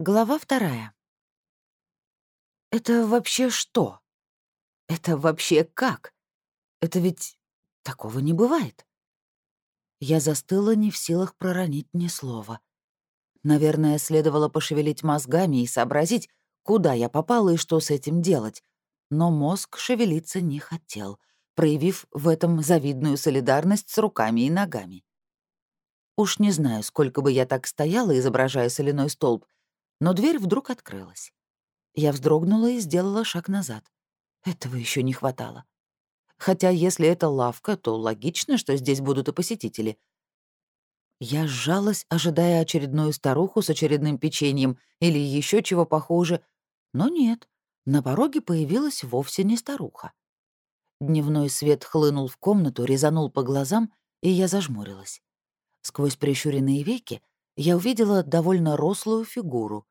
Глава вторая. Это вообще что? Это вообще как? Это ведь такого не бывает. Я застыла не в силах проронить ни слова. Наверное, следовало пошевелить мозгами и сообразить, куда я попала и что с этим делать. Но мозг шевелиться не хотел, проявив в этом завидную солидарность с руками и ногами. Уж не знаю, сколько бы я так стояла, изображая соляной столб, но дверь вдруг открылась. Я вздрогнула и сделала шаг назад. Этого еще не хватало. Хотя если это лавка, то логично, что здесь будут и посетители. Я сжалась, ожидая очередную старуху с очередным печеньем или еще чего похуже. Но нет, на пороге появилась вовсе не старуха. Дневной свет хлынул в комнату, резанул по глазам, и я зажмурилась. Сквозь прищуренные веки я увидела довольно рослую фигуру.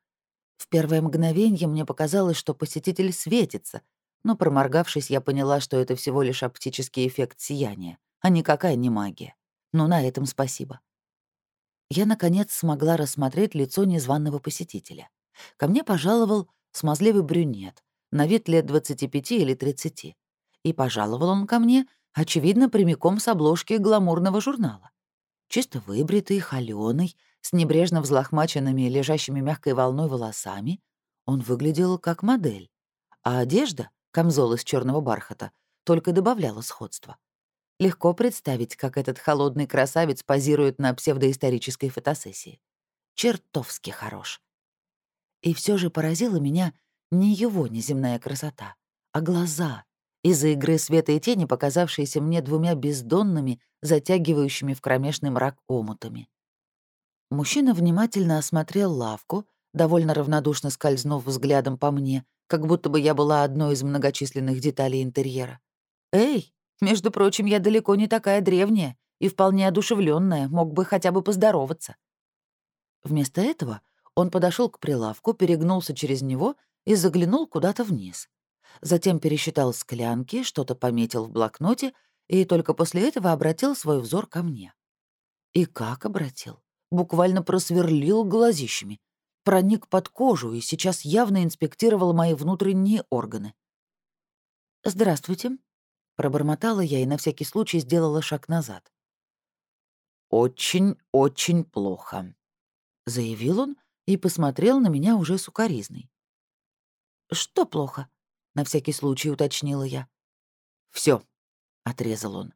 В первое мгновение мне показалось, что посетитель светится, но, проморгавшись, я поняла, что это всего лишь оптический эффект сияния, а никакая не магия. Но на этом спасибо. Я, наконец, смогла рассмотреть лицо незваного посетителя. Ко мне пожаловал смазливый брюнет, на вид лет 25 или 30. И пожаловал он ко мне, очевидно, прямиком с обложки гламурного журнала. Чисто выбритый, холёный, с небрежно взлохмаченными, лежащими мягкой волной волосами, он выглядел как модель, а одежда, камзол из черного бархата, только добавляла сходства. Легко представить, как этот холодный красавец позирует на псевдоисторической фотосессии. Чертовски хорош. И все же поразила меня не его неземная красота, а глаза, из-за игры света и тени, показавшиеся мне двумя бездонными, затягивающими в кромешный мрак омутами. Мужчина внимательно осмотрел лавку, довольно равнодушно скользнув взглядом по мне, как будто бы я была одной из многочисленных деталей интерьера. «Эй, между прочим, я далеко не такая древняя и вполне одушевленная, мог бы хотя бы поздороваться». Вместо этого он подошел к прилавку, перегнулся через него и заглянул куда-то вниз. Затем пересчитал склянки, что-то пометил в блокноте и только после этого обратил свой взор ко мне. И как обратил? Буквально просверлил глазищами, проник под кожу и сейчас явно инспектировал мои внутренние органы. «Здравствуйте», — пробормотала я и на всякий случай сделала шаг назад. «Очень-очень плохо», — заявил он и посмотрел на меня уже сукоризной. «Что плохо?» — на всякий случай уточнила я. Все, отрезал он.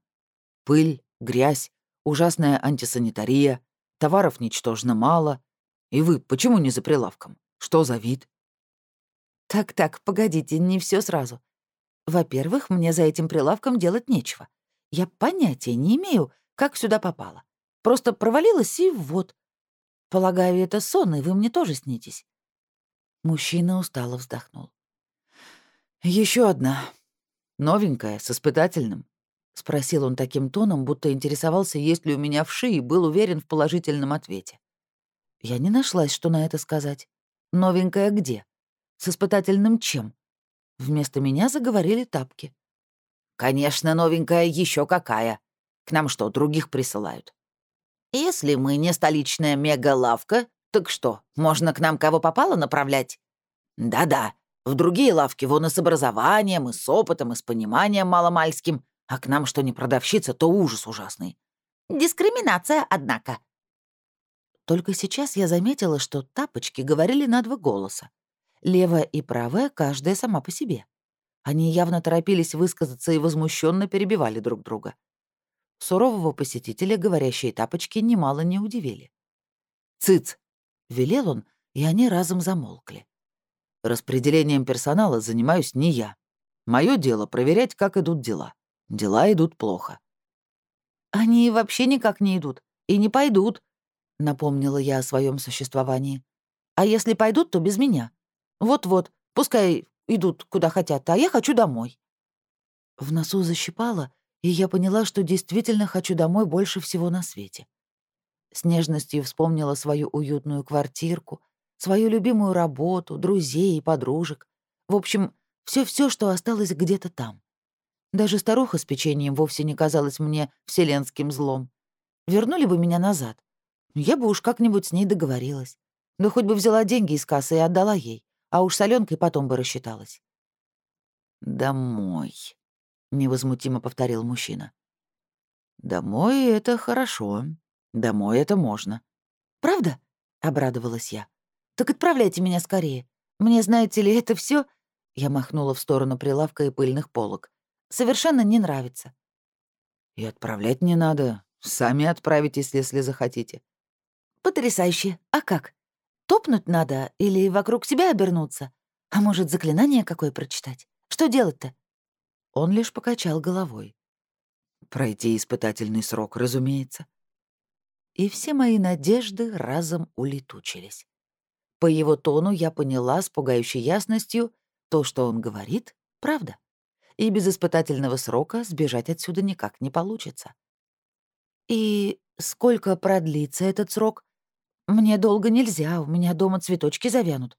«Пыль, грязь, ужасная антисанитария, Товаров ничтожно мало. И вы почему не за прилавком? Что за вид? Так-так, погодите, не все сразу. Во-первых, мне за этим прилавком делать нечего. Я понятия не имею, как сюда попала. Просто провалилась и вот. Полагаю, это сон, и вы мне тоже снитесь. Мужчина устало вздохнул. Еще одна. Новенькая, с испытательным. — спросил он таким тоном, будто интересовался, есть ли у меня вши, и был уверен в положительном ответе. Я не нашлась, что на это сказать. Новенькая где? С испытательным чем? Вместо меня заговорили тапки. «Конечно, новенькая еще какая. К нам что, других присылают? Если мы не столичная мега-лавка, так что, можно к нам кого попало направлять? Да-да, в другие лавки вон и с образованием, и с опытом, и с пониманием маломальским, а к нам что не продавщица, то ужас ужасный. Дискриминация, однако. Только сейчас я заметила, что тапочки говорили на два голоса. Левая и правая, каждая сама по себе. Они явно торопились высказаться и возмущенно перебивали друг друга. Сурового посетителя говорящие тапочки немало не удивили. «Цыц!» — велел он, и они разом замолкли. «Распределением персонала занимаюсь не я. Мое дело — проверять, как идут дела. Дела идут плохо. «Они вообще никак не идут. И не пойдут», — напомнила я о своем существовании. «А если пойдут, то без меня. Вот-вот, пускай идут куда хотят, а я хочу домой». В носу защипало, и я поняла, что действительно хочу домой больше всего на свете. С нежностью вспомнила свою уютную квартирку, свою любимую работу, друзей и подружек. В общем, все все что осталось где-то там. Даже старуха с печеньем вовсе не казалась мне вселенским злом. Вернули бы меня назад. Я бы уж как-нибудь с ней договорилась. Да хоть бы взяла деньги из кассы и отдала ей, а уж с Аленкой потом бы рассчиталась. «Домой», — невозмутимо повторил мужчина. «Домой — это хорошо. Домой это можно». «Правда?» — обрадовалась я. «Так отправляйте меня скорее. Мне, знаете ли, это все Я махнула в сторону прилавка и пыльных полок. «Совершенно не нравится». «И отправлять не надо. Сами отправитесь, если захотите». «Потрясающе. А как? Топнуть надо или вокруг себя обернуться? А может, заклинание какое прочитать? Что делать-то?» Он лишь покачал головой. «Пройти испытательный срок, разумеется». И все мои надежды разом улетучились. По его тону я поняла с пугающей ясностью, то, что он говорит, — правда. И без испытательного срока сбежать отсюда никак не получится. «И сколько продлится этот срок?» «Мне долго нельзя, у меня дома цветочки завянут».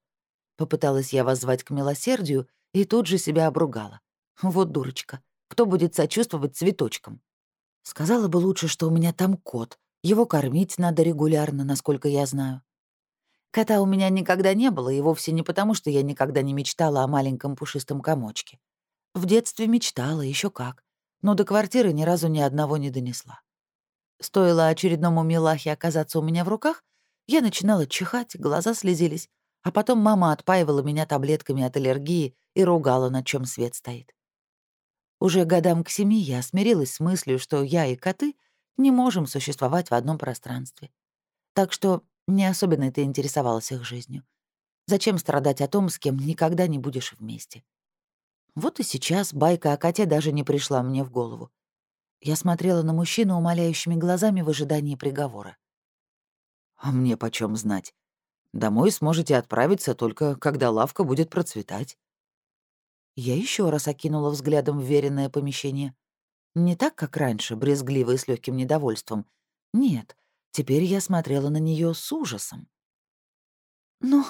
Попыталась я воззвать к милосердию и тут же себя обругала. Вот дурочка, кто будет сочувствовать цветочкам? Сказала бы лучше, что у меня там кот. Его кормить надо регулярно, насколько я знаю. Кота у меня никогда не было, и вовсе не потому, что я никогда не мечтала о маленьком пушистом комочке. В детстве мечтала, еще как, но до квартиры ни разу ни одного не донесла. Стоило очередному милахе оказаться у меня в руках, я начинала чихать, глаза слезились, а потом мама отпаивала меня таблетками от аллергии и ругала, на чем свет стоит. Уже годам к семи я смирилась с мыслью, что я и коты не можем существовать в одном пространстве. Так что не особенно это интересовалась их жизнью. Зачем страдать о том, с кем никогда не будешь вместе? Вот и сейчас байка о коте даже не пришла мне в голову. Я смотрела на мужчину умоляющими глазами в ожидании приговора. А мне почем знать? Домой сможете отправиться только когда лавка будет процветать. Я еще раз окинула взглядом вверенное помещение. Не так, как раньше, брезгливо и с легким недовольством. Нет, теперь я смотрела на нее с ужасом. «Но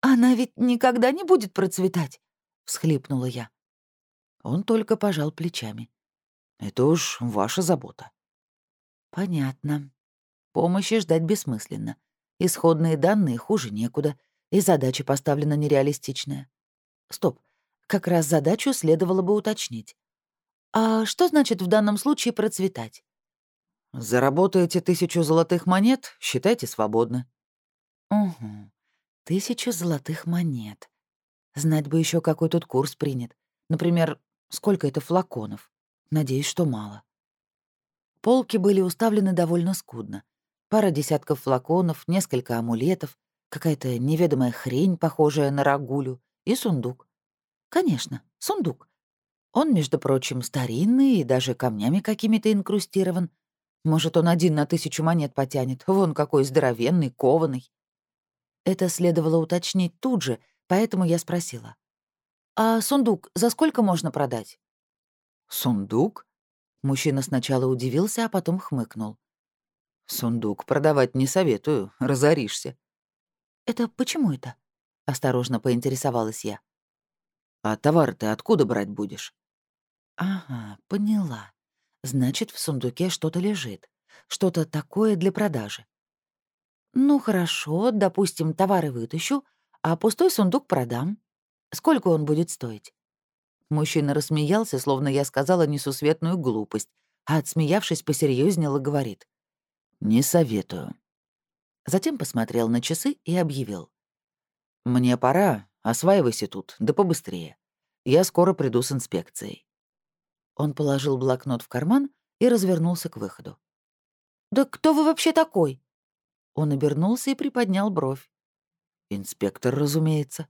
она ведь никогда не будет процветать», — всхлипнула я. Он только пожал плечами. «Это уж ваша забота». «Понятно. Помощи ждать бессмысленно. Исходные данные хуже некуда, и задача поставлена нереалистичная. Стоп, как раз задачу следовало бы уточнить. А что значит в данном случае процветать? Заработаете тысячу золотых монет, считайте свободны. Угу. Тысячу золотых монет. Знать бы еще, какой тут курс принят. Например, сколько это флаконов. Надеюсь, что мало. Полки были уставлены довольно скудно. Пара десятков флаконов, несколько амулетов, какая-то неведомая хрень, похожая на рагулю, и сундук. Конечно, сундук. Он, между прочим, старинный и даже камнями какими-то инкрустирован. Может, он один на тысячу монет потянет. Вон какой здоровенный, кованый. Это следовало уточнить тут же, поэтому я спросила. «А сундук за сколько можно продать?» «Сундук?» Мужчина сначала удивился, а потом хмыкнул. «Сундук продавать не советую, разоришься». «Это почему это?» — осторожно поинтересовалась я. «А товар ты откуда брать будешь?» «Ага, поняла. Значит, в сундуке что-то лежит. Что-то такое для продажи. Ну, хорошо, допустим, товары вытащу, а пустой сундук продам. Сколько он будет стоить?» Мужчина рассмеялся, словно я сказала несусветную глупость, а, отсмеявшись, посерьезнело говорит. «Не советую». Затем посмотрел на часы и объявил. «Мне пора, осваивайся тут, да побыстрее. Я скоро приду с инспекцией». Он положил блокнот в карман и развернулся к выходу. «Да кто вы вообще такой?» Он обернулся и приподнял бровь. «Инспектор, разумеется».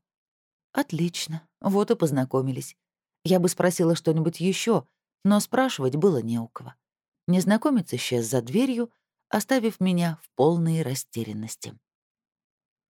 «Отлично, вот и познакомились. Я бы спросила что-нибудь еще, но спрашивать было не у кого. Незнакомец исчез за дверью, оставив меня в полной растерянности.